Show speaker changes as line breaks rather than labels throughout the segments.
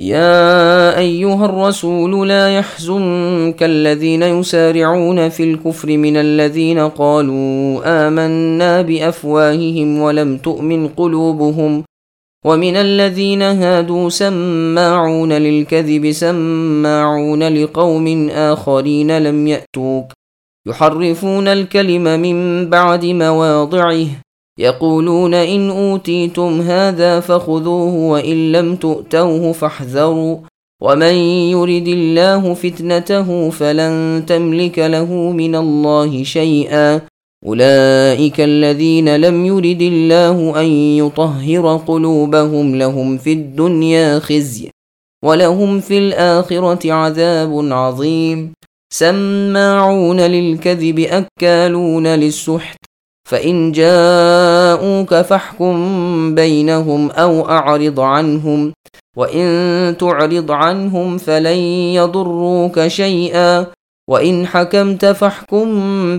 يا أيها الرسول لا يحزنك الذين يسارعون في الكفر من الذين قالوا آمنا بأفواههم ولم تؤمن قلوبهم ومن الذين هادوا سماعون للكذب سماعون لقوم آخرين لم يأتوك يحرفون الكلم من بعد مواضعه يقولون إن أوتيتم هذا فخذوه وإن لم تؤتوه فاحذروا. ومن يرد الله فتنته فلن تملك له من الله شيئا. أولئك الذين لم يرد الله أن يطهر قلوبهم لهم في الدنيا خزي ولهم في الآخرة عذاب عظيم. سماعون للكذب أكالون للسحت فإن جاءوك فاحكم بينهم أو أعرض عنهم وإن تعرض عنهم فلن يضروك شيئا وإن حكمت فاحكم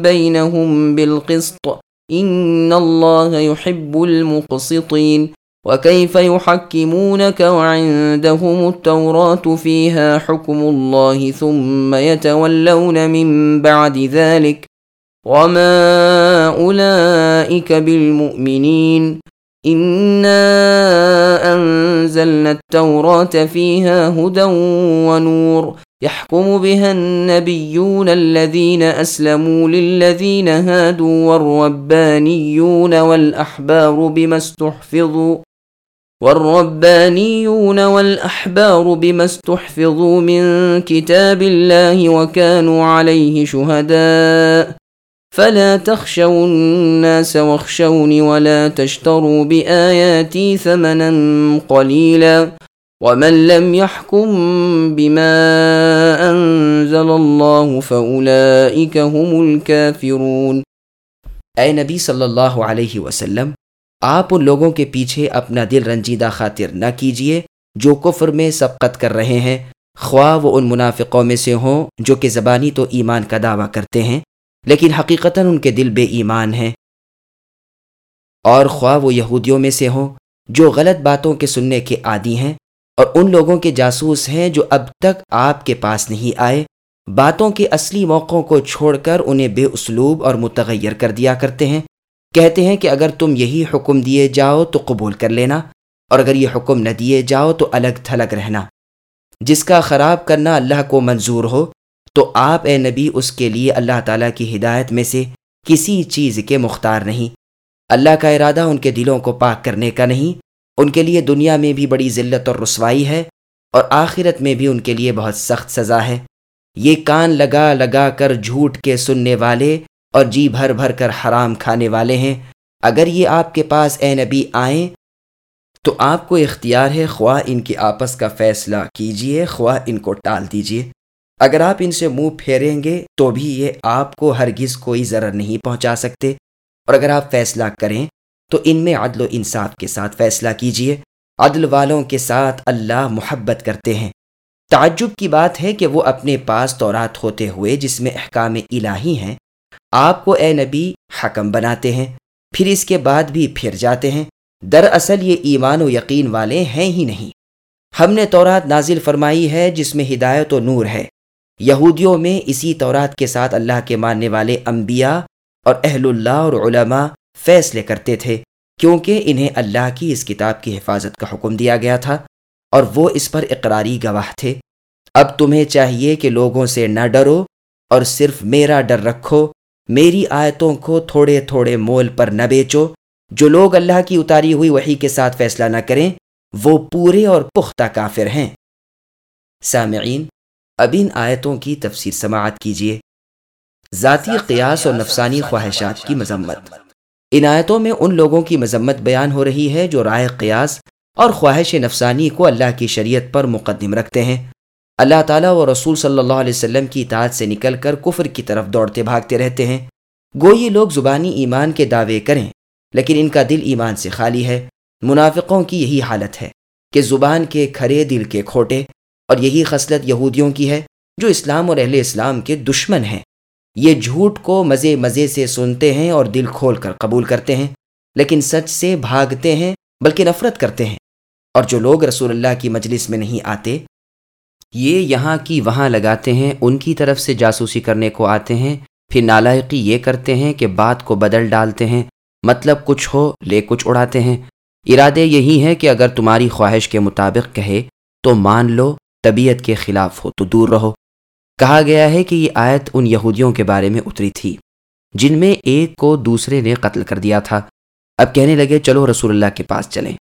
بينهم بالقسط إن الله يحب المقسطين. وكيف يحكمونك وعندهم التوراة فيها حكم الله ثم يتولون من بعد ذلك؟ وما أولئك بالمؤمنين إنا أنزلنا التوراة فيها هدى ونور يحكم بها النبيون الذين أسلموا للذين هادوا والربانيون والأحبار بما استحفظوا والربانيون والأحبار بما استحفظوا من كتاب الله وكانوا عليه شهداء فلا تخشوا الناس واخشوني ولا تشتروا بآياتي ثمنا قليلا ومن لم يحكم بما أنزل الله فأولئك هم الكافرون۔
اے نبی صلی اللہ علیہ وسلم، آپ ان لوگوں کے پیچھے اپنا دل رنجیدہ خاطر نہ کیجیے جو کفر میں سبقت کر رہے ہیں۔ خواہ وہ ان منافقوں میں سے ہوں جو کہ زبانی تو ایمان کا دعویٰ کرتے ہیں۔ لیکن حقیقتاً ان کے دل بے ایمان ہیں۔ اور خواہ وہ یہودیوں میں سے ہوں جو غلط باتوں کے سننے کے عادی ہیں اور ان لوگوں کے جاسوس ہیں جو اب تک آپ کے پاس نہیں آئے، باتوں کے اصلی موقعوں کو چھوڑ کر انہیں بے اسلوب اور متغیر کر دیا کرتے ہیں۔ کہتے ہیں کہ اگر تم یہی حکم دیے جاؤ تو قبول کر لینا، اور اگر یہ حکم نہ دیے جاؤ تو الگ تھلگ رہنا۔ جس کا خراب کرنا اللہ کو منظور ہو تو آپ اے نبی، اس کے لیے اللہ تعالیٰ کی ہدایت میں سے کسی چیز کے مختار نہیں۔ اللہ کا ارادہ ان کے دلوں کو پاک کرنے کا نہیں۔ ان کے لیے دنیا میں بھی بڑی ذلت اور رسوائی ہے اور آخرت میں بھی ان کے لیے بہت سخت سزا ہے۔ یہ کان لگا لگا کر جھوٹ کے سننے والے اور جی بھر بھر کر حرام کھانے والے ہیں۔ اگر یہ آپ کے پاس اے نبی آئیں تو آپ کو اختیار ہے، خواہ ان کی آپس کا فیصلہ کیجیے، خواہ ان کو ٹال دیجیے۔ اگر آپ ان سے منہ پھیریں گے تو بھی یہ آپ کو ہرگز کوئی ضرر نہیں پہنچا سکتے۔ اور اگر آپ فیصلہ کریں تو ان میں عدل و انصاف کے ساتھ فیصلہ کیجیے۔ عدل والوں کے ساتھ اللہ محبت کرتے ہیں۔ تعجب کی بات ہے کہ وہ اپنے پاس تورات ہوتے ہوئے جس میں احکام الہی ہیں، آپ کو اے نبی حکم بناتے ہیں، پھر اس کے بعد بھی پھر جاتے ہیں۔ دراصل یہ ایمان و یقین والے ہیں ہی نہیں۔ ہم نے تورات نازل فرمائی ہے جس میں ہدایت و نور ہے۔ یہودیوں میں اسی تورات کے ساتھ اللہ کے ماننے والے انبیاء اور اہل اللہ اور علماء فیصلے کرتے تھے، کیونکہ انہیں اللہ کی اس کتاب کی حفاظت کا حکم دیا گیا تھا اور وہ اس پر اقراری گواہ تھے۔ اب تمہیں چاہیے کہ لوگوں سے نہ ڈرو اور صرف میرا ڈر رکھو، میری آیتوں کو تھوڑے تھوڑے مول پر نہ بیچو۔ جو لوگ اللہ کی اتاری ہوئی وہی کے ساتھ فیصلہ نہ کریں، وہ پورے اور پختہ کافر ہیں۔ سامعین اب ان آیتوں کی تفسیر سماعت کیجیے۔ ذاتی قیاس اور نفسانی خواہشات کی مذمت۔ ان آیتوں میں ان لوگوں کی مذمت بیان ہو رہی ہے جو رائے قیاس اور خواہش نفسانی کو اللہ کی شریعت پر مقدم رکھتے ہیں۔ اللہ تعالیٰ و رسول صلی اللہ علیہ وسلم کی اطاعت سے نکل کر کفر کی طرف دوڑتے بھاگتے رہتے ہیں۔ گو یہ لوگ زبانی ایمان کے دعوے کریں، لیکن ان کا دل ایمان سے خالی ہے۔ منافقوں کی یہی حالت ہے کہ زبان کے کھرے دل کے کھوٹے اور یہی خصلت یہودیوں کی ہے جو اسلام اور اہل اسلام کے دشمن ہیں۔ یہ جھوٹ کو مزے مزے سے سنتے ہیں اور دل کھول کر قبول کرتے ہیں، لیکن سچ سے بھاگتے ہیں بلکہ نفرت کرتے ہیں۔ اور جو لوگ رسول اللہ کی مجلس میں نہیں آتے، یہ یہاں کی وہاں لگاتے ہیں، ان کی طرف سے جاسوسی کرنے کو آتے ہیں۔ پھر نالائقی یہ کرتے ہیں کہ بات کو بدل ڈالتے ہیں مطلب کچھ ہو، لے کچھ اڑاتے ہیں۔ ارادے یہی ہے کہ اگر تمہاری خواہش کے مطابق کہے تو مان لو طبیعت کے خلاف ہو تو دور رہو۔ کہا گیا ہے کہ یہ آیت ان یہودیوں کے بارے میں اتری تھی، جن میں ایک کو دوسرے نے قتل کر دیا تھا۔ اب کہنے لگے، چلو رسول اللہ کے پاس چلیں۔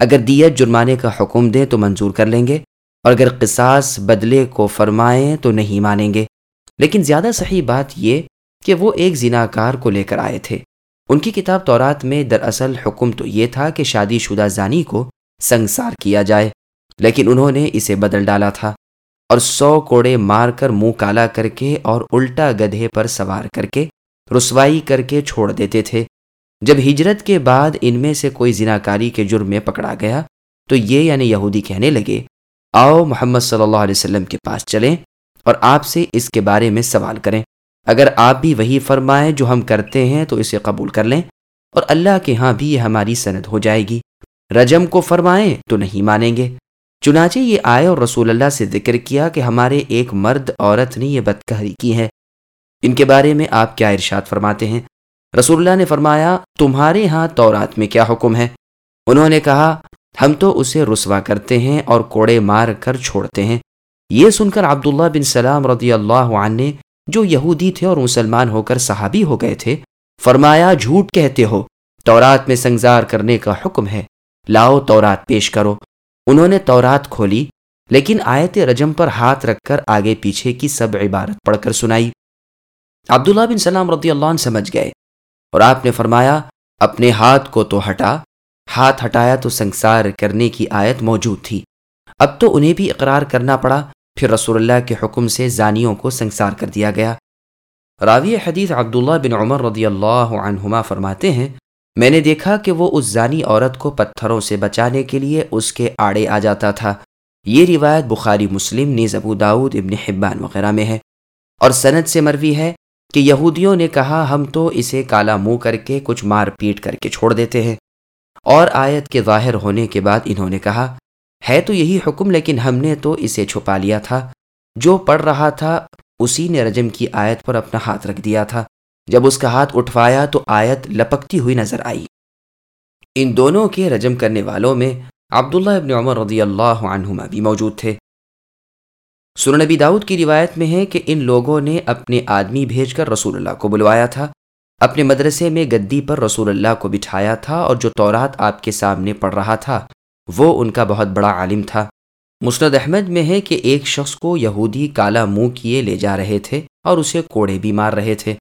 اگر دیت جرمانے کا حکم دیں تو منظور کر لیں گے، اور اگر قصاص بدلے کو فرمائیں تو نہیں مانیں گے۔ لیکن زیادہ صحیح بات یہ کہ وہ ایک زناکار کو لے کر آئے تھے۔ ان کی کتاب تورات میں دراصل حکم تو یہ تھا کہ شادی شدہ زانی کو سنگسار کیا جائے۔ لیکن انہوں نے اسے بدل ڈالا تھا اور سو کوڑے مار کر منہ کالا کر کے اور الٹا گدھے پر سوار کر کے رسوائی کر کے چھوڑ دیتے تھے۔ جب ہجرت کے بعد ان میں سے کوئی زناکاری کے جرم میں پکڑا گیا تو یہ یعنی یہودی کہنے لگے، آؤ محمد صلی اللہ علیہ وسلم کے پاس چلیں اور آپ سے اس کے بارے میں سوال کریں۔ اگر آپ بھی وہی فرمائیں جو ہم کرتے ہیں تو اسے قبول کر لیں اور اللہ کے ہاں بھی یہ ہماری سند ہو جائے گی۔ رجم کو فرمائیں تو نہیں مانیں گے۔ چنانچہ یہ آئے اور رسول اللہ سے ذکر کیا کہ ہمارے ایک مرد عورت نے یہ بدکہری کی ہے۔ ان کے بارے میں آپ کیا ارشاد فرماتے ہیں؟ رسول اللہ نے فرمایا، تمہارے ہاں تورات میں کیا حکم ہے؟ انہوں نے کہا، ہم تو اسے رسوا کرتے ہیں اور کوڑے مار کر چھوڑتے ہیں۔ یہ سن کر عبداللہ بن سلام رضی اللہ عنہ نے جو یہودی تھے اور مسلمان ہو کر صحابی ہو گئے تھے، فرمایا، جھوٹ کہتے ہو، تورات میں سنگزار کرنے کا حکم ہے۔ لاؤ تورات پیش کرو۔ انہوں نے تورات کھولی، لیکن آیت رجم پر ہاتھ رکھ کر آگے پیچھے کی سب عبارت پڑھ کر سنائی۔ عبداللہ بن سلام رضی اللہ عنہ سمجھ گئے اور آپ نے فرمایا، اپنے ہاتھ کو تو ہٹا، ہاتھ ہٹایا تو سنسار کرنے کی آیت موجود تھی۔ اب تو انہیں بھی اقرار کرنا پڑا، پھر رسول اللہ کے حکم سے زانیوں کو سنسار کر دیا گیا۔ راوی حدیث عبداللہ بن عمر رضی اللہ عنہما فرماتے ہیں میں نے دیکھا کہ وہ اس زانی عورت کو پتھروں سے بچانے کے لیے اس کے آڑے آ جاتا تھا۔ یہ روایت بخاری، مسلم، نیز ابو داود ابن حبان وغیرہ میں ہے۔ اور سند سے مروی ہے کہ یہودیوں نے کہا، ہم تو اسے کالا منہ کر کے کچھ مار پیٹ کر کے چھوڑ دیتے ہیں۔ اور آیت کے ظاہر ہونے کے بعد انہوں نے کہا، ہے تو یہی حکم، لیکن ہم نے تو اسے چھپا لیا تھا۔ جو پڑھ رہا تھا، اسی نے رجم کی آیت پر اپنا ہاتھ رکھ دیا تھا۔ جب اس کا ہاتھ اٹھوایا تو آیت لپکتی ہوئی نظر آئی۔ ان دونوں کے رجم کرنے والوں میں عبداللہ ابن عمر رضی اللہ عنہما بھی موجود تھے۔ سنن نبی داؤد کی روایت میں ہے کہ ان لوگوں نے اپنے آدمی بھیج کر رسول اللہ کو بلوایا تھا۔ اپنے مدرسے میں گدی پر رسول اللہ کو بٹھایا تھا اور جو تورات آپ کے سامنے پڑھ رہا تھا، وہ ان کا بہت بڑا عالم تھا۔ مسند احمد میں ہے کہ ایک شخص کو یہودی کالا منہ کیے لے جا رہے تھے اور اسے کوڑے بھی مار رہے تھے۔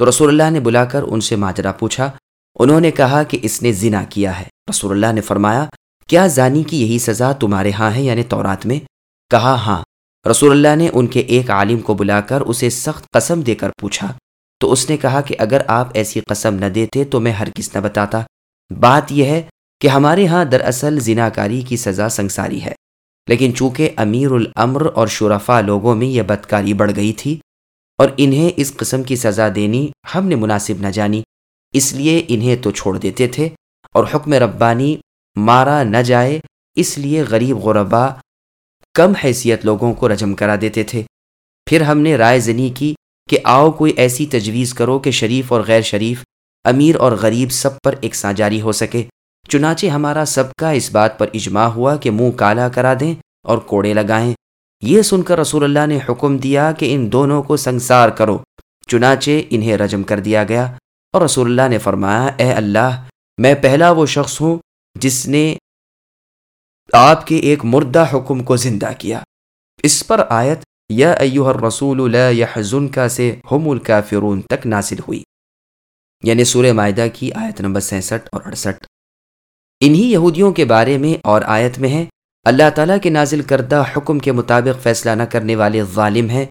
تو رسول اللہ نے بلا کر ان سے ماجرا پوچھا، انہوں نے کہا کہ اس نے زنا کیا ہے۔ رسول اللہ نے فرمایا، کیا زانی کی یہی سزا تمہارے ہاں ہے یعنی تورات میں؟ کہا ہاں۔ رسول اللہ نے ان کے ایک عالم کو بلا کر اسے سخت قسم دے کر پوچھا۔ تو اس نے کہا کہ اگر آپ ایسی قسم نہ دیتے تو میں ہر کس نہ بتاتا۔ بات یہ ہے کہ ہمارے ہاں دراصل زنا کاری کی سزا سنساری ہے۔ لیکن چونکہ امیر الامر اور شرفا لوگوں میں یہ بدکاری بڑھ گئی تھی اور انہیں اس قسم کی سزا دینی ہم نے مناسب نہ جانی، اس لیے انہیں تو چھوڑ دیتے تھے اور حکم ربانی مارا نہ جائے، اس لیے غریب غربا کم حیثیت لوگوں کو رجم کرا دیتے تھے۔ پھر ہم نے رائے زنی کی کہ آؤ کوئی ایسی تجویز کرو کہ شریف اور غیر شریف، امیر اور غریب سب پر ایک ساں جاری ہو سکے۔ چنانچہ ہمارا سب کا اس بات پر اجماع ہوا کہ منہ کالا کرا دیں اور کوڑے لگائیں۔ یہ سن کر رسول اللہ نے حکم دیا کہ ان دونوں کو سنسار کرو، چنانچہ انہیں رجم کر دیا گیا۔ اور رسول اللہ نے فرمایا، اے اللہ، میں پہلا وہ شخص ہوں جس نے آپ کے ایک مردہ حکم کو زندہ کیا۔ اس پر آیت، یا ایوہ الرسول لا یحزن کا سے ہم الکافرون تک نازل ہوئی۔ یعنی سورہ معدہ کی آیت نمبر سینسٹھ اور اڑسٹھ۔ انہی یہودیوں کے بارے میں اور آیت میں ہے اللہ تعالیٰ کے نازل کردہ حکم کے مطابق فیصلہ نہ کرنے والے ظالم ہیں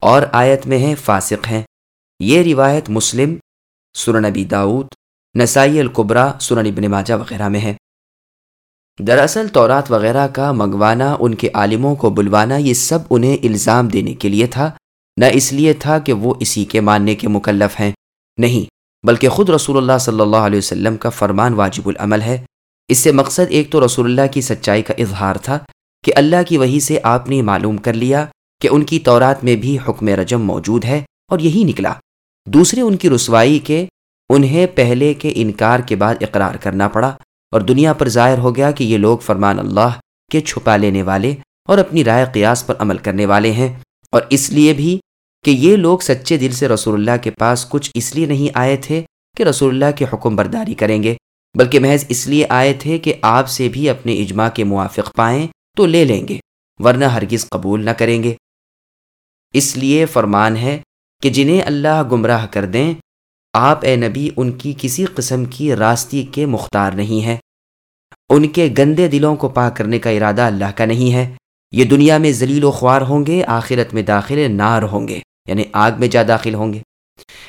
اور آیت میں ہے فاسق ہیں۔ یہ روایت مسلم سورن نبی داود نسائی القبرا سورن ابن ماجہ وغیرہ میں ہے۔ دراصل تورات وغیرہ کا منگوانا، ان کے عالموں کو بلوانا، یہ سب انہیں الزام دینے کے لیے تھا۔ نہ اس لیے تھا کہ وہ اسی کے ماننے کے مکلف ہیں۔ نہیں، بلکہ خود رسول اللہ صلی اللہ علیہ وسلم کا فرمان واجب العمل ہے۔ اس سے مقصد ایک تو رسول اللہ کی سچائی کا اظہار تھا کہ اللہ کی وہی سے آپ نے معلوم کر لیا کہ ان کی تورات میں بھی حکم رجم موجود ہے اور یہی نکلا۔ دوسرے ان کی رسوائی کے انہیں پہلے کے انکار کے بعد اقرار کرنا پڑا اور دنیا پر ظاہر ہو گیا کہ یہ لوگ فرمان اللہ کے چھپا لینے والے اور اپنی رائے قیاس پر عمل کرنے والے ہیں اور اس لیے بھی کہ یہ لوگ سچے دل سے رسول اللہ کے پاس کچھ اس لیے نہیں آئے تھے کہ رسول اللہ کے حکم برداری کریں گے۔ بلکہ محض اس لیے آئے تھے کہ آپ سے بھی اپنے اجماع کے موافق پائیں تو لے لیں گے، ورنہ ہرگز قبول نہ کریں گے۔ اس لیے فرمان ہے کہ جنہیں اللہ گمراہ کر دیں، آپ اے نبی ان کی کسی قسم کی راستی کے مختار نہیں ہیں۔ ان کے گندے دلوں کو پاک کرنے کا ارادہ اللہ کا نہیں ہے۔ یہ دنیا میں ذلیل و خوار ہوں گے، آخرت میں داخل نار ہوں گے یعنی آگ میں جا داخل ہوں گے۔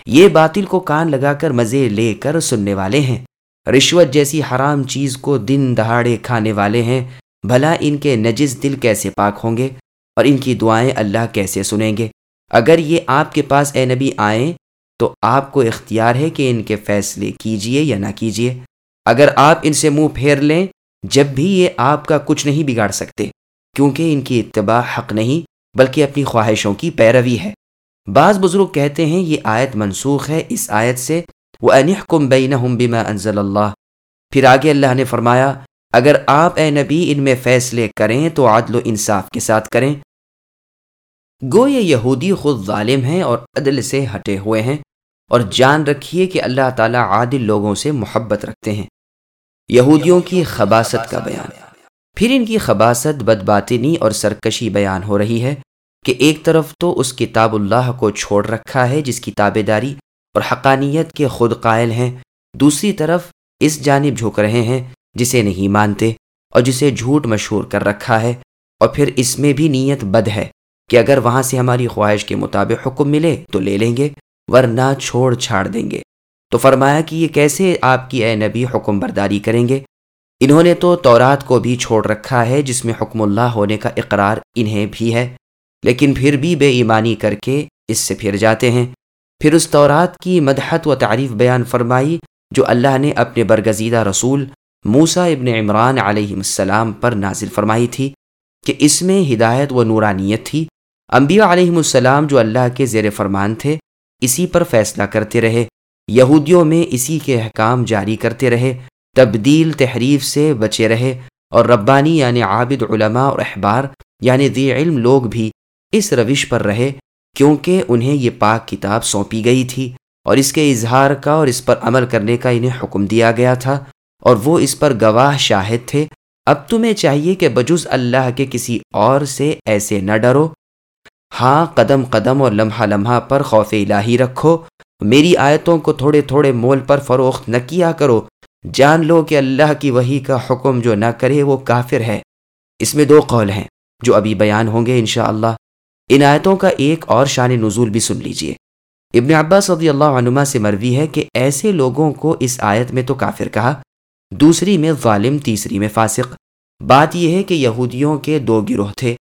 یہ باطل کو کان لگا کر مزے لے کر سننے والے ہیں۔ رشوت جیسی حرام چیز کو دن دہاڑے کھانے والے ہیں، بھلا ان کے نجس دل کیسے پاک ہوں گے اور ان کی دعائیں اللہ کیسے سنیں گے؟ اگر یہ آپ کے پاس اے نبی آئیں تو آپ کو اختیار ہے کہ ان کے فیصلے کیجیے یا نہ کیجیے۔ اگر آپ ان سے منہ پھیر لیں، جب بھی یہ آپ کا کچھ نہیں بگاڑ سکتے، کیونکہ ان کی اتباع حق نہیں، بلکہ اپنی خواہشوں کی پیروی ہے۔ بعض بزرگ کہتے ہیں یہ آیت منسوخ ہے، اس آیت سے وہ انحکم بین بما انزل اللہ پھر آگے اللہ نے فرمایا، اگر آپ اے نبی ان میں فیصلے کریں تو عدل و انصاف کے ساتھ کریں۔ گو یہ یہودی خود ظالم ہیں اور عدل سے ہٹے ہوئے ہیں، اور جان رکھیے کہ اللہ تعالیٰ عادل لوگوں سے محبت رکھتے ہیں۔ یہودیوں کی خباست کا بیان۔ پھر ان کی خباست بدباطنی اور سرکشی بیان ہو رہی ہے کہ ایک طرف تو اس کتاب اللہ کو چھوڑ رکھا ہے جس کی تابے داری اور حقانیت کے خود قائل ہیں۔ دوسری طرف اس جانب جھک رہے ہیں جسے نہیں مانتے اور جسے جھوٹ مشہور کر رکھا ہے۔ اور پھر اس میں بھی نیت بد ہے کہ اگر وہاں سے ہماری خواہش کے مطابق حکم ملے تو لے لیں گے، ورنہ چھوڑ چھاڑ دیں گے۔ تو فرمایا کہ یہ کیسے آپ کی اے نبی حکم برداری کریں گے؟ انہوں نے تو تورات کو بھی چھوڑ رکھا ہے جس میں حکم اللہ ہونے کا اقرار انہیں بھی ہے، لیکن پھر بھی بے ایمانی کر کے اس سے پھر جاتے ہیں۔ پھر اس تورات کی مدحت و تعریف بیان فرمائی، جو اللہ نے اپنے برگزیدہ رسول موسا ابن عمران علیہ السلام پر نازل فرمائی تھی کہ اس میں ہدایت و نورانیت تھی۔ انبیاء علیہ السلام جو اللہ کے زیر فرمان تھے، اسی پر فیصلہ کرتے رہے۔ یہودیوں میں اسی کے احکام جاری کرتے رہے۔ تبدیل تحریف سے بچے رہے۔ اور ربانی یعنی عابد علماء اور احبار یعنی دی علم لوگ بھی اس روش پر رہے۔ کیونکہ انہیں یہ پاک کتاب سونپی گئی تھی اور اس کے اظہار کا اور اس پر عمل کرنے کا انہیں حکم دیا گیا تھا اور وہ اس پر گواہ شاہد تھے۔ اب تمہیں چاہیے کہ بجز اللہ کے کسی اور سے ایسے نہ ڈرو۔ ہاں قدم قدم اور لمحہ لمحہ پر خوف الہی رکھو۔ میری آیتوں کو تھوڑے تھوڑے مول پر فروخت نہ کیا کرو۔ جان لو کہ اللہ کی وہی کا حکم جو نہ کرے وہ کافر ہے۔ اس میں دو قول ہیں جو ابھی بیان ہوں گے انشاءاللہ۔ ان آیتوں کا ایک اور شان نزول بھی سن لیجیے۔ ابن عباس صدی اللہ عنما سے مروی ہے کہ ایسے لوگوں کو اس آیت میں تو کافر کہا، دوسری میں ظالم، تیسری میں فاسق۔ بات یہ ہے کہ یہودیوں کے دو گروہ تھے،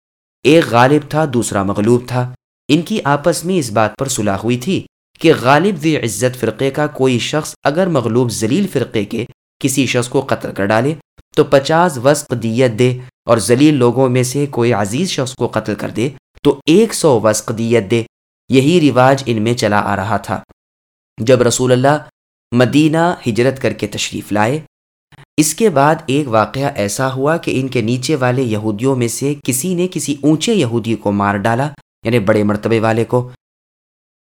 ایک غالب تھا، دوسرا مغلوب تھا۔ ان کی آپس میں اس بات پر صلاح ہوئی تھی کہ غالب ذی عزت فرقے کا کوئی شخص اگر مغلوب ذلیل فرقے کے کسی شخص کو قتل کر ڈالے، تو پچاس وسق دیت دے اور ذلیل لوگوں میں سے کوئی عزیز شخص کو قتل کر دے۔ تو ایک سو وسق دیت دے، یہی رواج ان میں چلا آ رہا تھا۔ جب رسول اللہ مدینہ ہجرت کر کے تشریف لائے، اس کے بعد ایک واقعہ ایسا ہوا کہ ان کے نیچے والے یہودیوں میں سے کسی نے کسی اونچے یہودی کو مار ڈالا یعنی بڑے مرتبے والے کو۔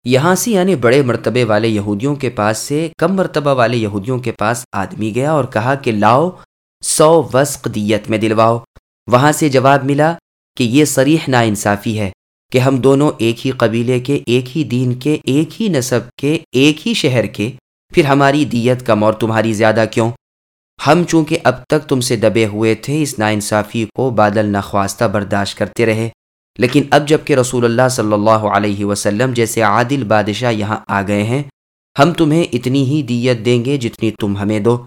یہاں سے یعنی بڑے مرتبے والے یہودیوں کے پاس سے، کم مرتبہ والے یہودیوں کے پاس آدمی گیا اور کہا کہ لاؤ، سو وسق دیت میں دلواؤ۔ وہاں سے جواب ملا کہ یہ سریح نا انصافی ہے کہ ہم دونوں ایک ہی قبیلے کے، ایک ہی دین کے، ایک ہی نصب کے، ایک ہی شہر کے۔ پھر ہماری دیت کم اور تمہاری زیادہ کیوں؟ ہم چونکہ اب تک تم سے دبے ہوئے تھے، اس ناانصافی کو بادل نخواستہ برداشت کرتے رہے۔ لیکن اب جبکہ رسول اللہ صلی اللہ علیہ وسلم جیسے عادل بادشاہ یہاں آ گئے ہیں، ہم تمہیں اتنی ہی دیت دیں گے جتنی تم ہمیں دو۔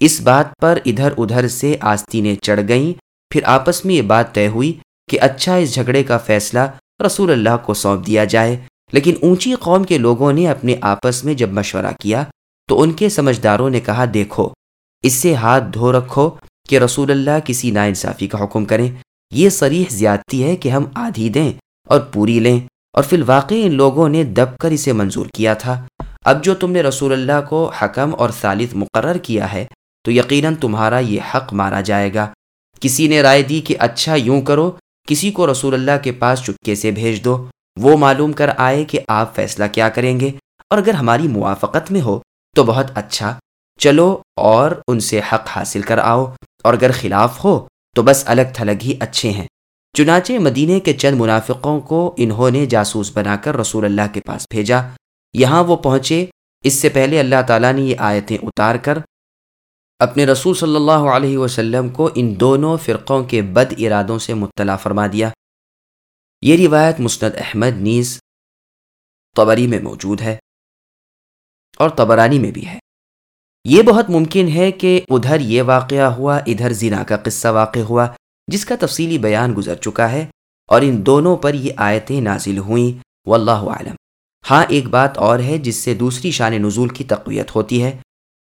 اس بات پر ادھر ادھر سے آستینیں چڑھ گئیں، پھر آپس میں یہ بات طے ہوئی کہ اچھا اس جھگڑے کا فیصلہ رسول اللہ کو سونپ دیا جائے۔ لیکن اونچی قوم کے لوگوں نے اپنے آپس میں جب مشورہ کیا تو ان کے سمجھداروں نے کہا، دیکھو، اس سے ہاتھ دھو رکھو کہ رسول اللہ کسی ناانصافی کا حکم کریں۔ یہ صریح زیادتی ہے کہ ہم آدھی دیں اور پوری لیں۔ اور فی الواقع ان لوگوں نے دب کر اسے منظور کیا تھا۔ اب جو تم نے رسول اللہ کو حکم اور ثالث مقرر کیا ہے تو یقیناً تمہارا یہ حق مارا جائے گا۔ کسی نے رائے دی کہ اچھا یوں کرو کسی کو رسول اللہ کے پاس چپکے سے بھیج دو، وہ معلوم کر آئے کہ آپ فیصلہ کیا کریں گے۔ اور اگر ہماری موافقت میں ہو تو بہت اچھا۔ چلو اور ان سے حق حاصل کر آؤ۔ اور اگر خلاف ہو تو بس الگ تھلگ ہی اچھے ہیں۔ چنانچہ مدینے کے چند منافقوں کو انہوں نے جاسوس بنا کر رسول اللہ کے پاس بھیجا۔ یہاں وہ پہنچے۔ اس سے پہلے اللہ تعالیٰ نے یہ آیتیں اتار کر اپنے رسول صلی اللہ علیہ وسلم کو ان دونوں فرقوں کے بد ارادوں سے مطلع فرما دیا۔ یہ روایت مسند احمد نیز طبری میں موجود ہے اور طبرانی میں بھی ہے۔ یہ بہت ممکن ہے کہ ادھر یہ واقعہ ہوا، ادھر زنا کا قصہ واقع ہوا، جس کا تفصیلی بیان گزر چکا ہے اور ان دونوں پر یہ آیتیں نازل ہوئیں۔ واللہ عالم ہاں ایک بات اور ہے، جس سے دوسری شان نزول کی تقویت ہوتی ہے۔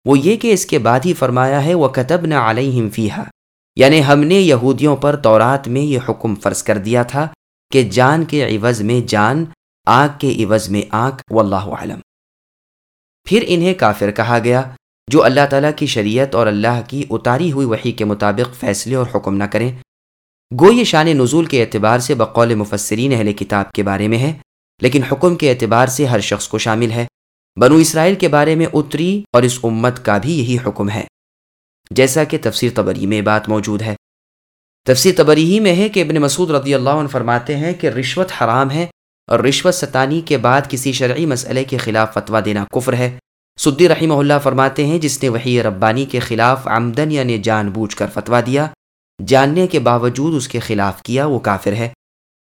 وہ یہ کہ اس کے بعد ہی فرمایا ہے وہ کتب نہ علیہم فیحا یعنی ہم نے یہودیوں پر تورات میں یہ حکم فرض کر دیا تھا کہ جان کے عوض میں جان، آگ کے عوض میں آگ، واللہ عالم پھر انہیں کافر کہا گیا، جو اللہ تعالیٰ کی شریعت اور اللہ کی اتاری ہوئی وحی کے مطابق فیصلے اور حکم نہ کریں۔ گو یہ شان نزول کے اعتبار سے بقول مفسرین اہل کتاب کے بارے میں ہے، لیکن حکم کے اعتبار سے ہر شخص کو شامل ہے۔ بنو اسرائیل کے بارے میں اتری اور اس امت کا بھی یہی حکم ہے۔ جیسا کہ تفسیر تبری میں بات موجود ہے۔ تفسیر تبری ہی میں ہے کہ ابن مسعود رضی اللہ عنہ فرماتے ہیں کہ رشوت حرام ہے اور رشوت ستانی کے بعد کسی شرعی مسئلے کے خلاف فتویٰ دینا کفر ہے۔ سدی رحمہ اللہ فرماتے ہیں، جس نے وہی ربانی کے خلاف آمدن یعنی جان بوجھ کر فتویٰ دیا، جاننے کے باوجود اس کے خلاف کیا، وہ کافر ہے۔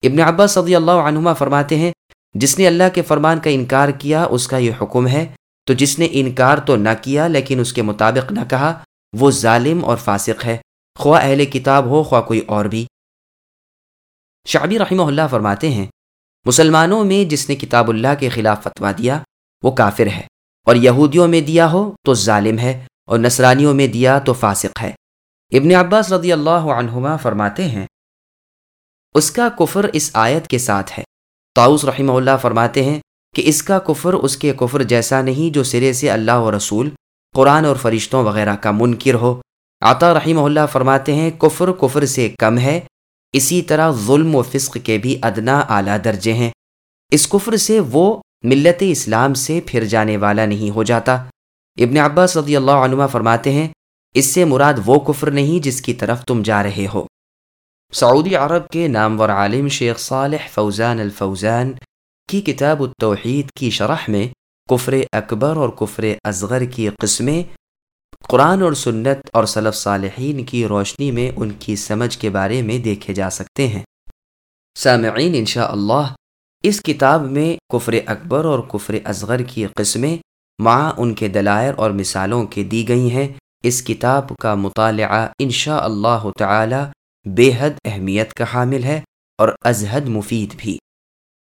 ابن عباس صدی اللہ عنہما فرماتے ہیں جس نے اللہ کے فرمان کا انکار کیا، اس کا یہ حکم ہے۔ تو جس نے انکار تو نہ کیا، لیکن اس کے مطابق نہ کہا، وہ ظالم اور فاسق ہے۔ خواہ اہل کتاب ہو، خواہ کوئی اور بھی۔ شعبی رحمہ اللہ فرماتے ہیں، مسلمانوں میں جس نے کتاب اللہ کے خلاف فتویٰ دیا، وہ کافر ہے۔ اور یہودیوں میں دیا ہو، تو ظالم ہے۔ اور نصرانیوں میں دیا تو فاسق ہے۔ ابن عباس رضی اللہ عنہما فرماتے ہیں، اس کا کفر اس آیت کے ساتھ ہے۔ تاؤس رحمہ اللہ فرماتے ہیں کہ اس کا کفر اس کے کفر جیسا نہیں جو سرے سے اللہ و رسول، قرآن اور فرشتوں وغیرہ کا منکر ہو۔ عطا رحمہ اللہ فرماتے ہیں، کفر کفر سے کم ہے، اسی طرح ظلم و فسق کے بھی ادنا اعلیٰ درجے ہیں۔ اس کفر سے وہ ملت اسلام سے پھر جانے والا نہیں ہو جاتا۔ ابن عباس رضی اللہ عنہ فرماتے ہیں، اس سے مراد وہ کفر نہیں جس کی طرف تم جا رہے ہو۔ سعودی عرب کے نامور عالم شیخ صالح فوزان الفوزان کی کتاب التوحید کی شرح میں کفر اکبر اور کفر اصغر کی قسمیں قرآن اور سنت اور صلف صالحین کی روشنی میں ان کی سمجھ کے بارے میں دیکھے جا سکتے ہیں۔ سامعین، انشاءاللہ اللہ اس کتاب میں کفر اکبر اور کفر اصغر کی قسمیں مع ان کے دلائر اور مثالوں کے دی گئی ہیں۔ اس کتاب کا مطالعہ انشاء اللہ تعالی بے حد اہمیت کا حامل ہے اور ازحد مفید بھی۔